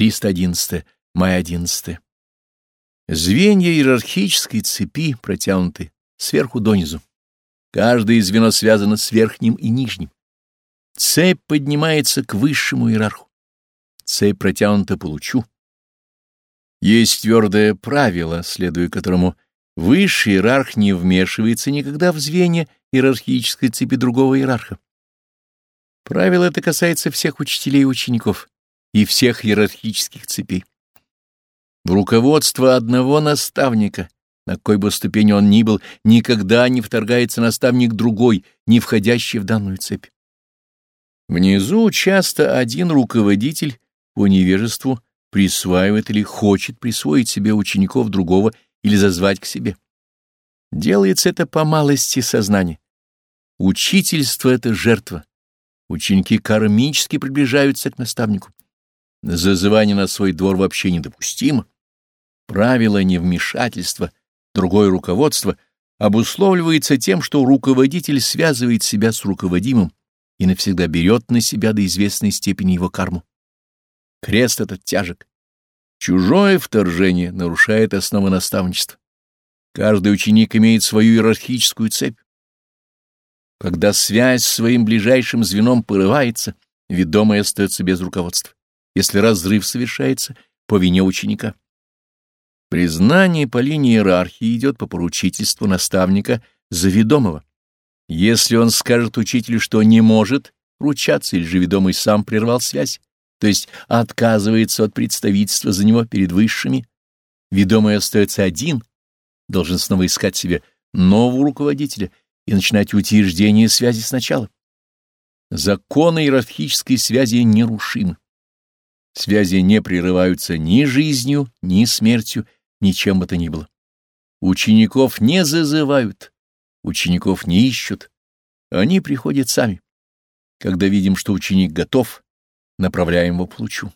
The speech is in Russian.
311. Май 11. Звенья иерархической цепи протянуты сверху донизу. Каждое звено связано с верхним и нижним. Цепь поднимается к высшему иерарху. Цепь протянута по лучу. Есть твердое правило, следуя которому высший иерарх не вмешивается никогда в звенья иерархической цепи другого иерарха. Правило это касается всех учителей и учеников и всех иерархических цепей. В руководство одного наставника, на какой бы ступени он ни был, никогда не вторгается наставник другой, не входящий в данную цепь. Внизу часто один руководитель по невежеству присваивает или хочет присвоить себе учеников другого или зазвать к себе. Делается это по малости сознания. Учительство — это жертва. Ученики кармически приближаются к наставнику. Зазывание на свой двор вообще недопустимо. Правило невмешательства, другое руководство обусловливается тем, что руководитель связывает себя с руководимым и навсегда берет на себя до известной степени его карму. Крест этот тяжек. Чужое вторжение нарушает основы наставничества. Каждый ученик имеет свою иерархическую цепь. Когда связь с своим ближайшим звеном порывается, ведомый остается без руководства если разрыв совершается по вине ученика. Признание по линии иерархии идет по поручительству наставника заведомого. Если он скажет учителю, что не может ручаться, или же ведомый сам прервал связь, то есть отказывается от представительства за него перед высшими, ведомый остается один, должен снова искать себе нового руководителя и начинать утверждение связи сначала. Законы иерархической связи нерушимы. Связи не прерываются ни жизнью, ни смертью, ни чем бы то ни было. Учеников не зазывают, учеников не ищут. Они приходят сами. Когда видим, что ученик готов, направляем его по лучу.